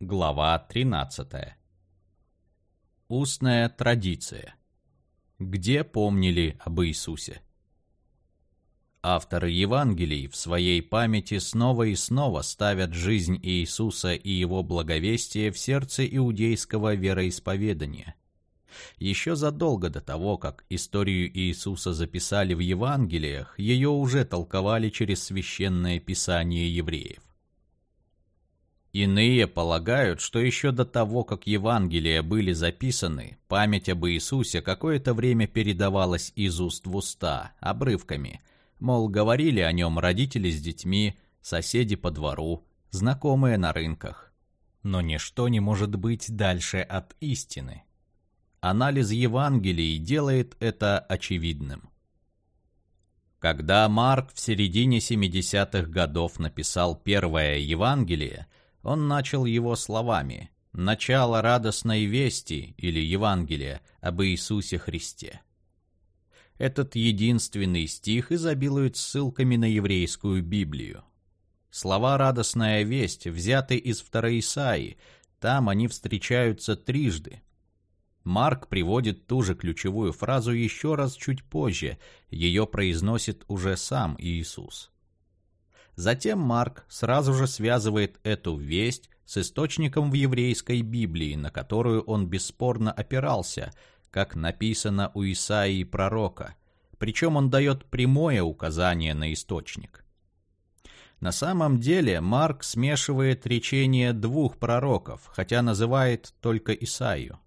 Глава 13. Устная традиция. Где помнили об Иисусе? Авторы Евангелий в своей памяти снова и снова ставят жизнь Иисуса и его благовестие в сердце иудейского вероисповедания – еще задолго до того, как историю Иисуса записали в Евангелиях, ее уже толковали через священное писание евреев. Иные полагают, что еще до того, как Евангелия были записаны, память об Иисусе какое-то время передавалась из уст в уста, обрывками. Мол, говорили о нем родители с детьми, соседи по двору, знакомые на рынках. Но ничто не может быть дальше от истины. Анализ Евангелий делает это очевидным. Когда Марк в середине 70-х годов написал первое Евангелие, он начал его словами «Начало радостной вести» или Евангелия об Иисусе Христе. Этот единственный стих изобилует ссылками на еврейскую Библию. Слова «радостная весть» взяты из второй Исаии, там они встречаются трижды, Марк приводит ту же ключевую фразу еще раз чуть позже, ее произносит уже сам Иисус. Затем Марк сразу же связывает эту весть с источником в еврейской Библии, на которую он бесспорно опирался, как написано у Исаии пророка, причем он дает прямое указание на источник. На самом деле Марк смешивает речение двух пророков, хотя называет только Исаию.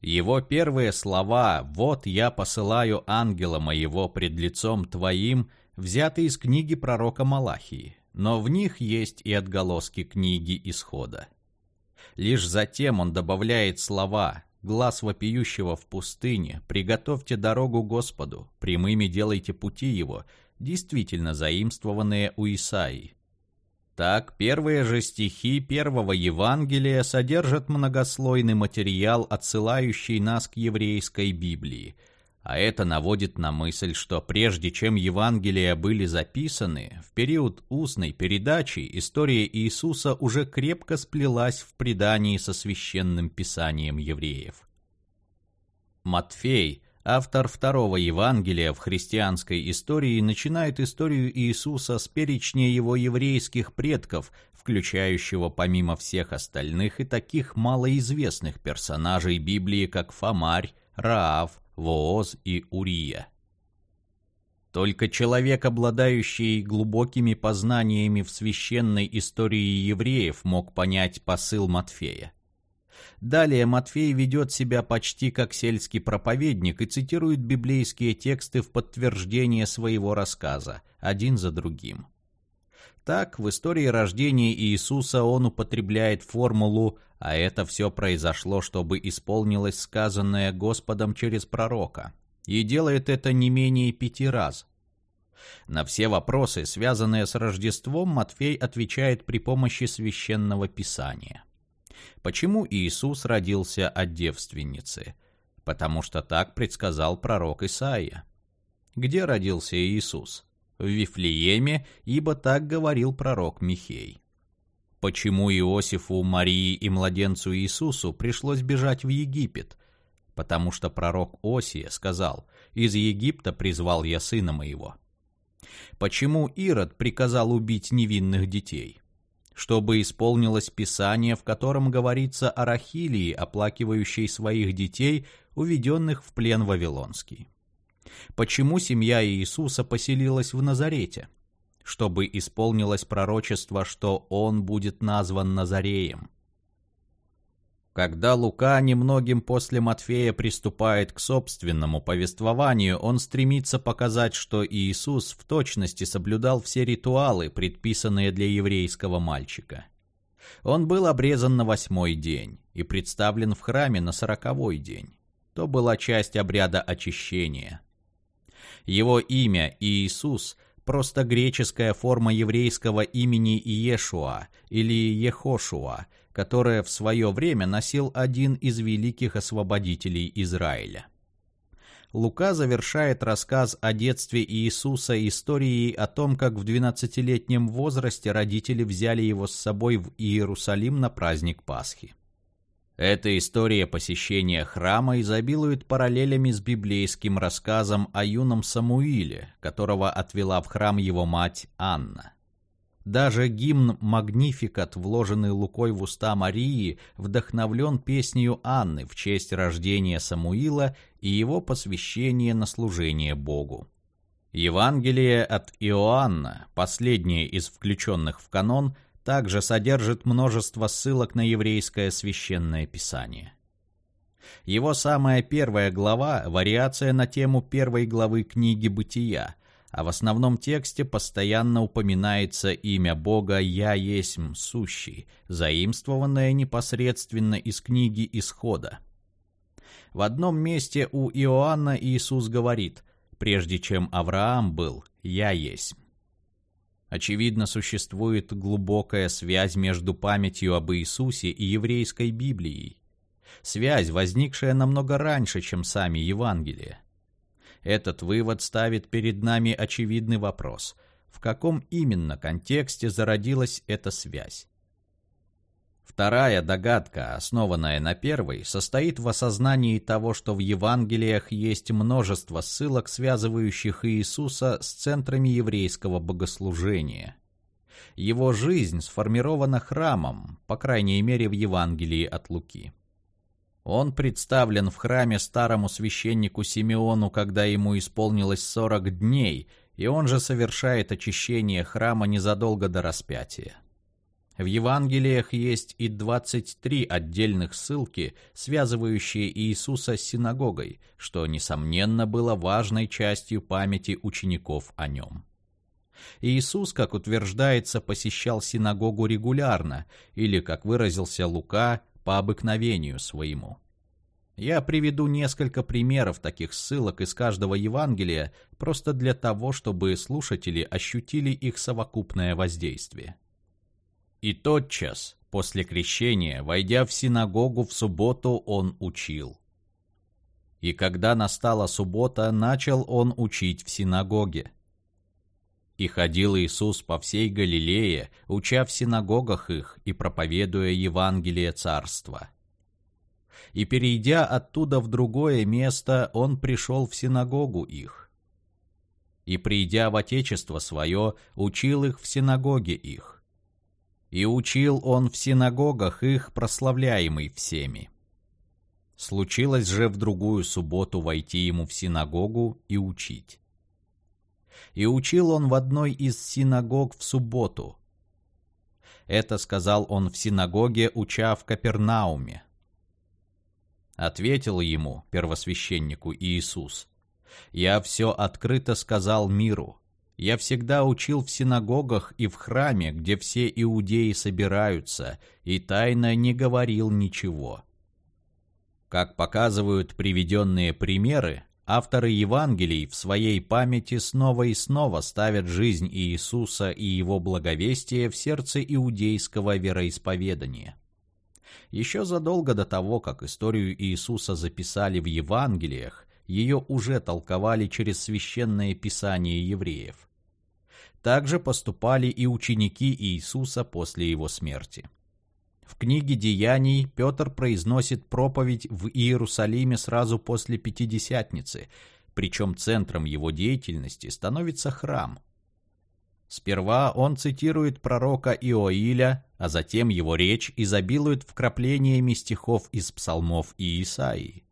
Его первые слова «Вот я посылаю ангела моего пред лицом твоим» взяты из книги пророка Малахии, но в них есть и отголоски книги Исхода. Лишь затем он добавляет слова «Глаз вопиющего в пустыне, приготовьте дорогу Господу, прямыми делайте пути его», действительно заимствованные у Исаии. Так, первые же стихи первого Евангелия содержат многослойный материал, отсылающий нас к еврейской Библии. А это наводит на мысль, что прежде чем Евангелия были записаны, в период устной передачи история Иисуса уже крепко сплелась в предании со священным писанием евреев. Матфей – Автор второго Евангелия в христианской истории начинает историю Иисуса с перечня его еврейских предков, включающего помимо всех остальных и таких малоизвестных персонажей Библии, как Фомарь, Раав, Вооз и Урия. Только человек, обладающий глубокими познаниями в священной истории евреев, мог понять посыл Матфея. Далее Матфей ведет себя почти как сельский проповедник и цитирует библейские тексты в подтверждение своего рассказа, один за другим. Так, в истории рождения Иисуса он употребляет формулу «а это все произошло, чтобы исполнилось сказанное Господом через пророка», и делает это не менее пяти раз. На все вопросы, связанные с Рождеством, Матфей отвечает при помощи священного писания. Почему Иисус родился от девственницы? Потому что так предсказал пророк Исаия. Где родился Иисус? В Вифлееме, ибо так говорил пророк Михей. Почему Иосифу, Марии и младенцу Иисусу пришлось бежать в Египет? Потому что пророк Осия сказал, «Из Египта призвал я сына моего». Почему Ирод приказал убить невинных детей? чтобы исполнилось Писание, в котором говорится о Рахилии, оплакивающей своих детей, уведенных в плен Вавилонский. Почему семья Иисуса поселилась в Назарете? Чтобы исполнилось пророчество, что он будет назван Назареем. Когда Лука немногим после Матфея приступает к собственному повествованию, он стремится показать, что Иисус в точности соблюдал все ритуалы, предписанные для еврейского мальчика. Он был обрезан на восьмой день и представлен в храме на сороковой день. То была часть обряда очищения. Его имя Иисус – просто греческая форма еврейского имени Иешуа или Ехошуа – которое в свое время носил один из великих освободителей Израиля. Лука завершает рассказ о детстве Иисуса историей о том, как в 12-летнем возрасте родители взяли его с собой в Иерусалим на праздник Пасхи. Эта история посещения храма изобилует параллелями с библейским рассказом о юном Самуиле, которого отвела в храм его мать Анна. Даже гимн «Магнификат», вложенный Лукой в уста Марии, вдохновлен песнею Анны в честь рождения Самуила и его посвящения на служение Богу. Евангелие от Иоанна, последнее из включенных в канон, также содержит множество ссылок на еврейское священное писание. Его самая первая глава – вариация на тему первой главы книги «Бытия», а в основном тексте постоянно упоминается имя Бога «Я есмь сущий», заимствованное непосредственно из книги Исхода. В одном месте у Иоанна Иисус говорит «Прежде чем Авраам был, Я есть». Очевидно, существует глубокая связь между памятью об Иисусе и еврейской Библией. Связь, возникшая намного раньше, чем сами Евангелия. Этот вывод ставит перед нами очевидный вопрос. В каком именно контексте зародилась эта связь? Вторая догадка, основанная на первой, состоит в осознании того, что в Евангелиях есть множество ссылок, связывающих Иисуса с центрами еврейского богослужения. Его жизнь сформирована храмом, по крайней мере в Евангелии от Луки. Он представлен в храме старому священнику Симеону, когда ему исполнилось сорок дней, и он же совершает очищение храма незадолго до распятия. В Евангелиях есть и 23 отдельных ссылки, связывающие Иисуса с синагогой, что, несомненно, было важной частью памяти учеников о нем. Иисус, как утверждается, посещал синагогу регулярно, или, как выразился Лука, по обыкновению своему. Я приведу несколько примеров таких ссылок из каждого Евангелия, просто для того, чтобы слушатели ощутили их совокупное воздействие. И тотчас, после крещения, войдя в синагогу в субботу, он учил. И когда настала суббота, начал он учить в синагоге. И ходил Иисус по всей Галилее, уча в синагогах их и проповедуя Евангелие Царства. И перейдя оттуда в другое место, он пришел в синагогу их. И придя в Отечество свое, учил их в синагоге их и учил он в синагогах их, прославляемый всеми. Случилось же в другую субботу войти ему в синагогу и учить. И учил он в одной из синагог в субботу. Это сказал он в синагоге, уча в Капернауме. Ответил ему, первосвященнику Иисус, «Я все открыто сказал миру, я всегда учил в синагогах и в храме, где все иудеи собираются, и тайно не говорил ничего. Как показывают приведенные примеры, авторы Евангелий в своей памяти снова и снова ставят жизнь Иисуса и его благовестие в сердце иудейского вероисповедания. Еще задолго до того, как историю Иисуса записали в Евангелиях, ее уже толковали через священное писание евреев. Также поступали и ученики Иисуса после его смерти. В книге «Деяний» Петр произносит проповедь в Иерусалиме сразу после Пятидесятницы, причем центром его деятельности становится храм. Сперва он цитирует пророка Иоиля, а затем его речь изобилует вкраплениями стихов из псалмов и Исаии.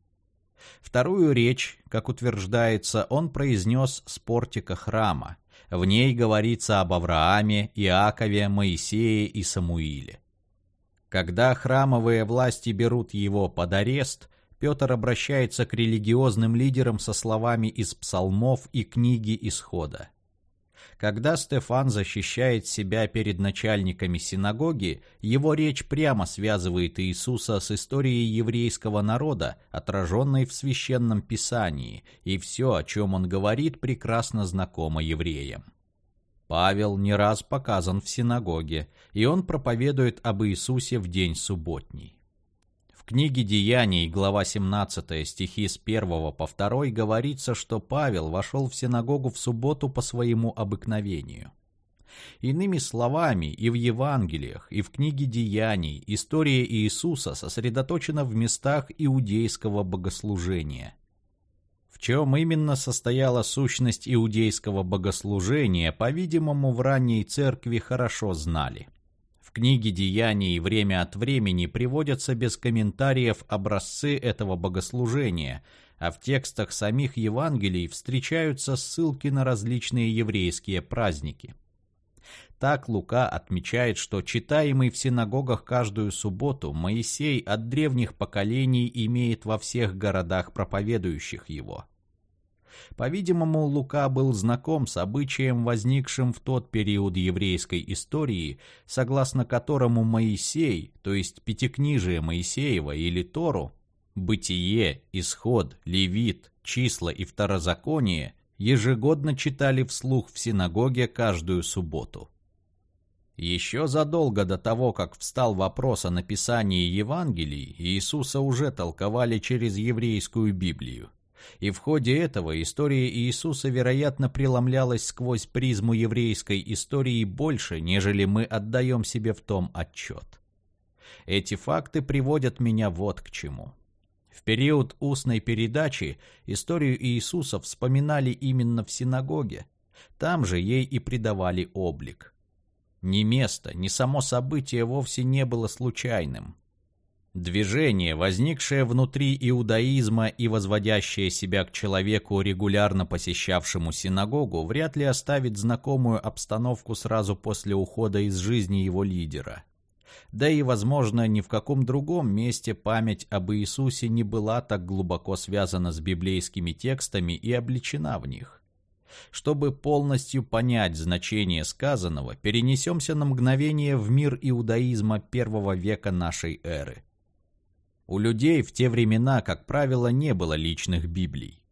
Вторую речь, как утверждается, он произнес с портика храма. В ней говорится об Аврааме, Иакове, Моисее и Самуиле. Когда храмовые власти берут его под арест, Петр обращается к религиозным лидерам со словами из псалмов и книги Исхода. Когда Стефан защищает себя перед начальниками синагоги, его речь прямо связывает Иисуса с историей еврейского народа, отраженной в священном писании, и все, о чем он говорит, прекрасно знакомо евреям. Павел не раз показан в синагоге, и он проповедует об Иисусе в день субботний. В книге «Деяний», глава 17, стихи с 1 по 2 говорится, что Павел вошел в синагогу в субботу по своему обыкновению. Иными словами, и в Евангелиях, и в книге «Деяний» история Иисуса сосредоточена в местах иудейского богослужения. В чем именно состояла сущность иудейского богослужения, по-видимому, в ранней церкви хорошо знали. В книге «Деяний» время от времени приводятся без комментариев образцы этого богослужения, а в текстах самих Евангелий встречаются ссылки на различные еврейские праздники. Так Лука отмечает, что читаемый в синагогах каждую субботу Моисей от древних поколений имеет во всех городах проповедующих его. По-видимому, Лука был знаком с обычаем, возникшим в тот период еврейской истории, согласно которому Моисей, то есть Пятикнижие Моисеева или Тору, Бытие, Исход, Левит, Числа и Второзаконие ежегодно читали вслух в синагоге каждую субботу. Еще задолго до того, как встал вопрос о написании Евангелий, Иисуса уже толковали через еврейскую Библию. И в ходе этого история Иисуса, вероятно, преломлялась сквозь призму еврейской истории больше, нежели мы отдаем себе в том отчет. Эти факты приводят меня вот к чему. В период устной передачи историю Иисуса вспоминали именно в синагоге. Там же ей и придавали облик. Ни место, ни само событие вовсе не было случайным. Движение, возникшее внутри иудаизма и возводящее себя к человеку, регулярно посещавшему синагогу, вряд ли оставит знакомую обстановку сразу после ухода из жизни его лидера. Да и, возможно, ни в каком другом месте память об Иисусе не была так глубоко связана с библейскими текстами и обличена в них. Чтобы полностью понять значение сказанного, перенесемся на мгновение в мир иудаизма первого века нашей эры. У людей в те времена, как правило, не было личных Библий.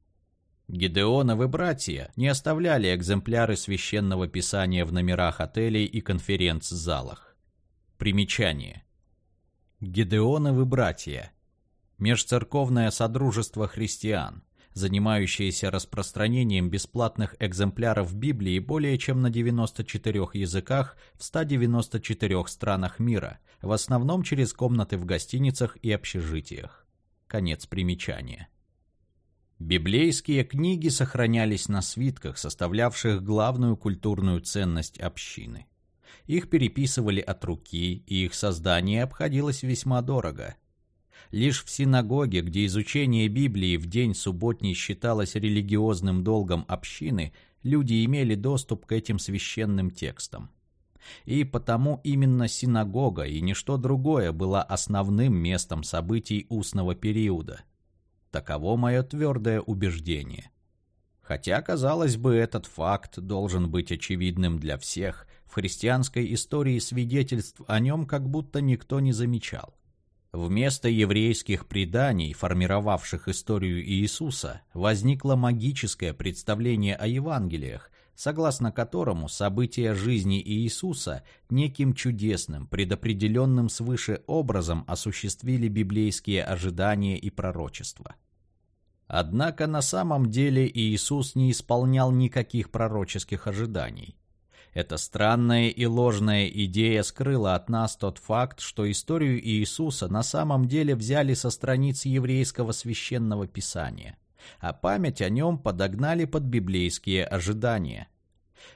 Гедеоновы братья не оставляли экземпляры священного писания в номерах отелей и конференц-залах. Примечание. Гедеоновы братья. Межцерковное содружество христиан занимающиеся распространением бесплатных экземпляров Библии более чем на 94 языках в 194 странах мира, в основном через комнаты в гостиницах и общежитиях. Конец примечания. Библейские книги сохранялись на свитках, составлявших главную культурную ценность общины. Их переписывали от руки, и их создание обходилось весьма дорого – Лишь в синагоге, где изучение Библии в день субботний считалось религиозным долгом общины, люди имели доступ к этим священным текстам. И потому именно синагога и ничто другое было основным местом событий устного периода. Таково мое твердое убеждение. Хотя, казалось бы, этот факт должен быть очевидным для всех, в христианской истории свидетельств о нем как будто никто не замечал. Вместо еврейских преданий, формировавших историю Иисуса, возникло магическое представление о Евангелиях, согласно которому события жизни Иисуса неким чудесным, предопределенным свыше образом осуществили библейские ожидания и пророчества. Однако на самом деле Иисус не исполнял никаких пророческих ожиданий. Эта странная и ложная идея скрыла от нас тот факт, что историю Иисуса на самом деле взяли со страниц еврейского священного писания, а память о нем подогнали под библейские ожидания.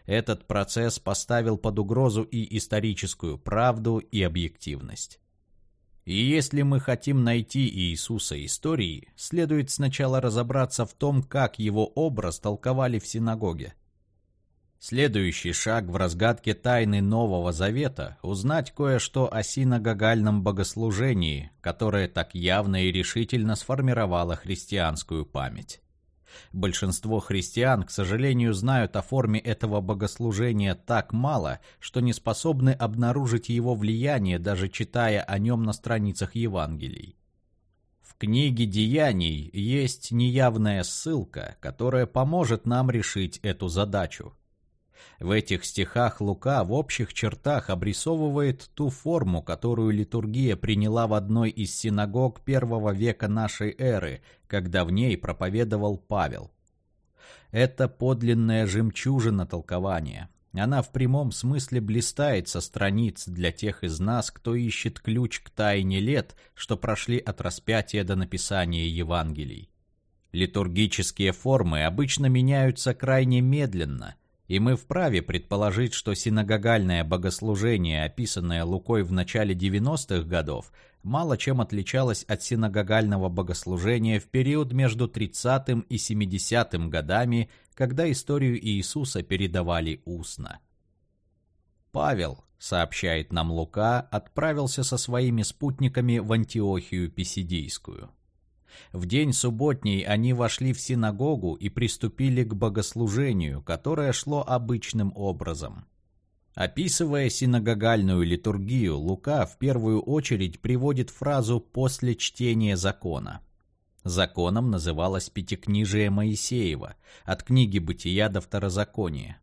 Этот процесс поставил под угрозу и историческую правду, и объективность. И если мы хотим найти Иисуса истории, следует сначала разобраться в том, как его образ толковали в синагоге. Следующий шаг в разгадке тайны Нового Завета – узнать кое-что о синагогальном богослужении, которое так явно и решительно сформировало христианскую память. Большинство христиан, к сожалению, знают о форме этого богослужения так мало, что не способны обнаружить его влияние, даже читая о нем на страницах Евангелий. В книге «Деяний» есть неявная ссылка, которая поможет нам решить эту задачу – В этих стихах Лука в общих чертах обрисовывает ту форму, которую литургия приняла в одной из синагог первого века нашей эры, когда в ней проповедовал Павел. Это подлинная жемчужина толкования. Она в прямом смысле блистает со страниц для тех из нас, кто ищет ключ к тайне лет, что прошли от распятия до написания Евангелий. Литургические формы обычно меняются крайне медленно, и мы вправе предположить, что синагогальное богослужение, описанное Лукой в начале 90-х годов, мало чем отличалось от синагогального богослужения в период между 30-м и 70-м годами, когда историю Иисуса передавали устно. Павел, сообщает нам Лука, отправился со своими спутниками в Антиохию Писидийскую. В день субботний они вошли в синагогу и приступили к богослужению, которое шло обычным образом. Описывая синагогальную литургию, Лука в первую очередь приводит фразу «после чтения закона». Законом называлось Пятикнижие Моисеева, от книги Бытия до Второзакония.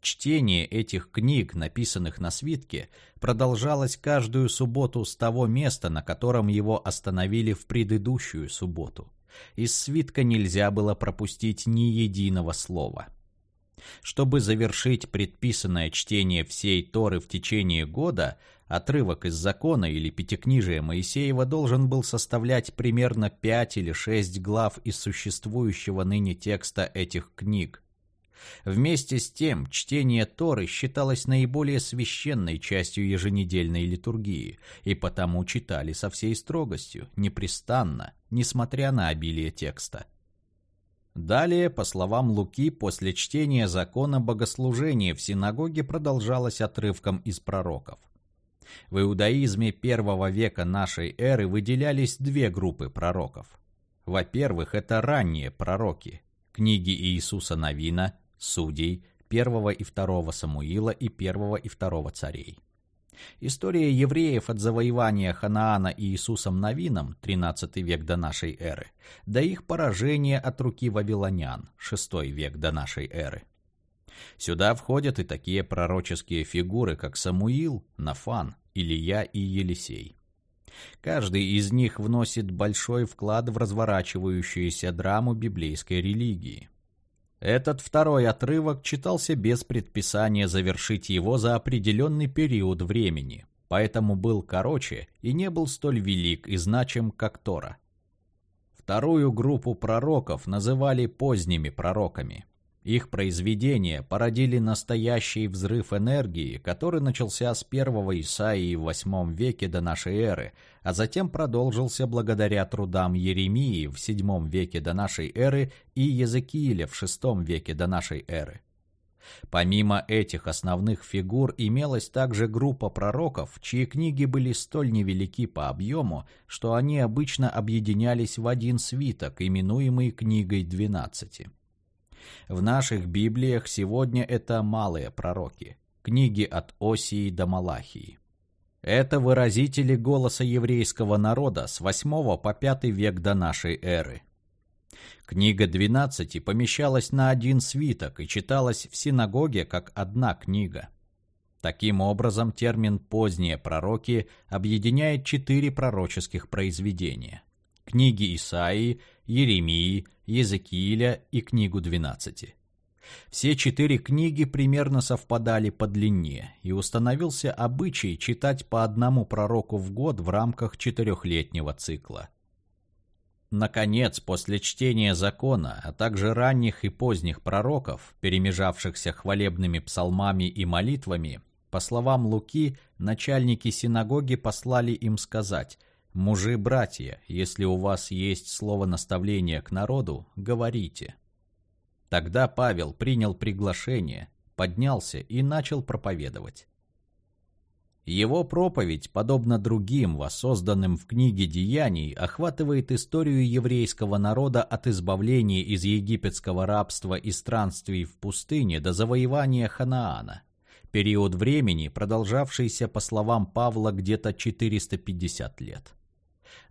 Чтение этих книг, написанных на свитке, продолжалось каждую субботу с того места, на котором его остановили в предыдущую субботу. Из свитка нельзя было пропустить ни единого слова. Чтобы завершить предписанное чтение всей Торы в течение года, отрывок из закона или пятикнижия Моисеева должен был составлять примерно пять или шесть глав из существующего ныне текста этих книг. Вместе с тем, чтение Торы считалось наиболее священной частью еженедельной литургии, и потому читали со всей строгостью, непрестанно, несмотря на обилие текста. Далее, по словам Луки, после чтения закона богослужение в синагоге продолжалось отрывком из пророков. В иудаизме первого века нашей эры выделялись две группы пророков. Во-первых, это ранние пророки, книги Иисуса Новина, Судей, первого и второго Самуила и первого и второго царей. История евреев от завоевания Ханаана и Иисусом Новином, 13 век до нашей эры, до их поражения от руки вавилонян, 6 век до нашей эры. Сюда входят и такие пророческие фигуры, как Самуил, Нафан, Илия и Елисей. Каждый из них вносит большой вклад в разворачивающуюся драму библейской религии. Этот второй отрывок читался без предписания завершить его за определенный период времени, поэтому был короче и не был столь велик и значим, как Тора. Вторую группу пророков называли поздними пророками. Их произведения породили настоящий взрыв энергии, который начался с первого Исаии в VIII веке до нашей эры, а затем продолжился благодаря трудам Еремии в VII веке до нашей эры и Езекииля в VI веке до нашей эры. Помимо этих основных фигур имелась также группа пророков, чьи книги были столь невелики по объему, что они обычно объединялись в один свиток, именуемый «Книгой двенадцати». В наших Библиях сегодня это малые пророки, книги от Осии до Малахии. Это выразители голоса еврейского народа с 8 по 5 век до нашей эры. Книга 12 помещалась на один свиток и читалась в синагоге как одна книга. Таким образом, термин «поздние пророки» объединяет четыре пророческих произведения книги Исаии, Еремии, Езекииля и книгу двенадцати. Все четыре книги примерно совпадали по длине, и установился обычай читать по одному пророку в год в рамках четырехлетнего цикла. Наконец, после чтения закона, а также ранних и поздних пророков, перемежавшихся хвалебными псалмами и молитвами, по словам Луки, начальники синагоги послали им сказать Мужи-братья, если у вас есть слово наставления к народу, говорите. Тогда Павел принял приглашение, поднялся и начал проповедовать. Его проповедь, подобно другим, воссозданным в книге «Деяний», охватывает историю еврейского народа от избавления из египетского рабства и странствий в пустыне до завоевания Ханаана. Период времени, продолжавшийся, по словам Павла, где-то 450 лет.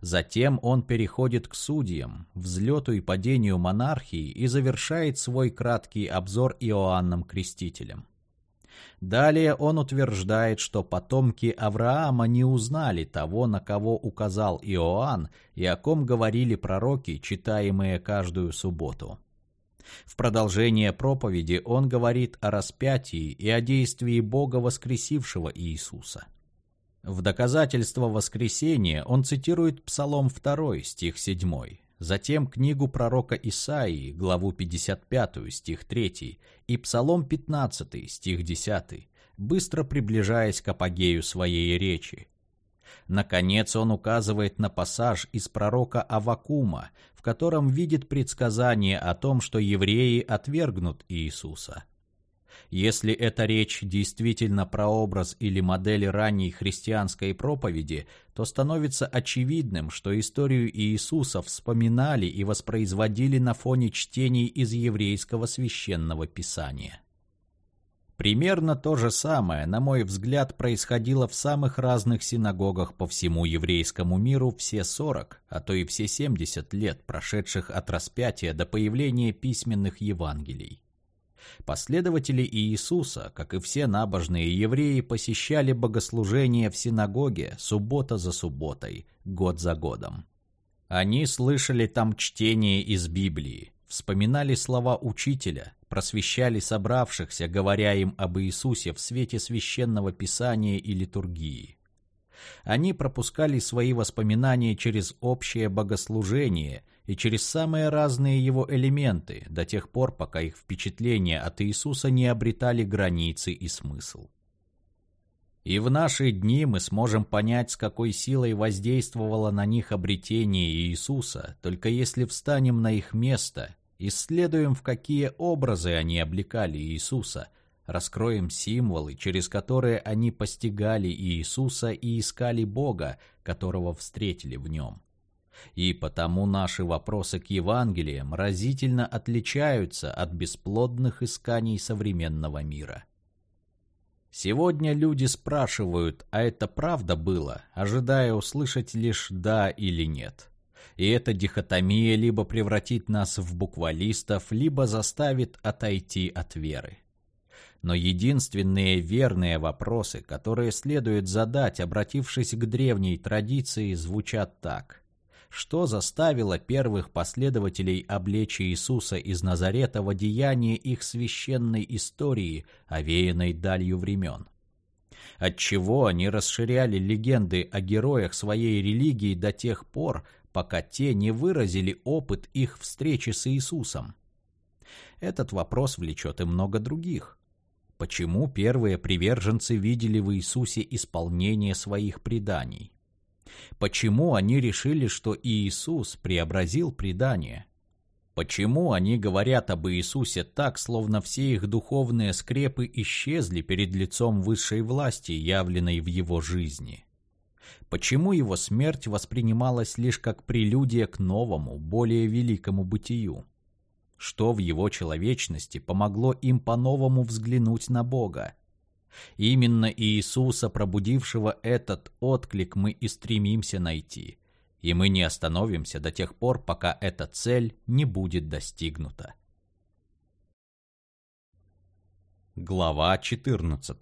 Затем он переходит к судьям, взлету и падению монархии и завершает свой краткий обзор Иоанном Крестителем. Далее он утверждает, что потомки Авраама не узнали того, на кого указал Иоанн и о ком говорили пророки, читаемые каждую субботу. В продолжение проповеди он говорит о распятии и о действии Бога воскресившего Иисуса. В доказательство воскресения он цитирует Псалом 2, стих 7, затем книгу пророка Исаии, главу 55, стих 3, и Псалом 15, стих 10, быстро приближаясь к апогею своей речи. Наконец он указывает на пассаж из пророка Авакума, в котором видит предсказание о том, что евреи отвергнут Иисуса. Если эта речь действительно прообраз или модель ранней христианской проповеди, то становится очевидным, что историю Иисуса вспоминали и воспроизводили на фоне чтений из еврейского священного писания. Примерно то же самое, на мой взгляд, происходило в самых разных синагогах по всему еврейскому миру все 40, а то и все 70 лет, прошедших от распятия до появления письменных Евангелий. Последователи Иисуса, как и все набожные евреи, посещали богослужения в синагоге суббота за субботой, год за годом. Они слышали там чтение из Библии, вспоминали слова учителя, просвещали собравшихся, говоря им об Иисусе в свете священного писания и литургии. Они пропускали свои воспоминания через общее богослужение и через самые разные его элементы до тех пор, пока их впечатления от Иисуса не обретали границы и смысл. И в наши дни мы сможем понять, с какой силой воздействовало на них обретение Иисуса, только если встанем на их место, исследуем, в какие образы они облекали Иисуса, раскроем символы, через которые они постигали Иисуса и искали Бога, которого встретили в нем. И потому наши вопросы к Евангелиям разительно отличаются от бесплодных исканий современного мира. Сегодня люди спрашивают, а это правда было, ожидая услышать лишь «да» или «нет». И эта дихотомия либо превратит нас в буквалистов, либо заставит отойти от веры. Но единственные верные вопросы, которые следует задать, обратившись к древней традиции, звучат так. Что заставило первых последователей облечь Иисуса из Назарета в одеяние их священной истории, овеянной далью времен? Отчего они расширяли легенды о героях своей религии до тех пор, пока те не выразили опыт их встречи с Иисусом? Этот вопрос влечет и много других. Почему первые приверженцы видели в Иисусе исполнение своих преданий? Почему они решили, что Иисус преобразил предание? Почему они говорят об Иисусе так, словно все их духовные скрепы исчезли перед лицом высшей власти, явленной в его жизни? Почему его смерть воспринималась лишь как прелюдия к новому, более великому бытию? что в его человечности помогло им по-новому взглянуть на Бога. Именно Иисуса, пробудившего этот отклик, мы и стремимся найти, и мы не остановимся до тех пор, пока эта цель не будет достигнута. Глава 14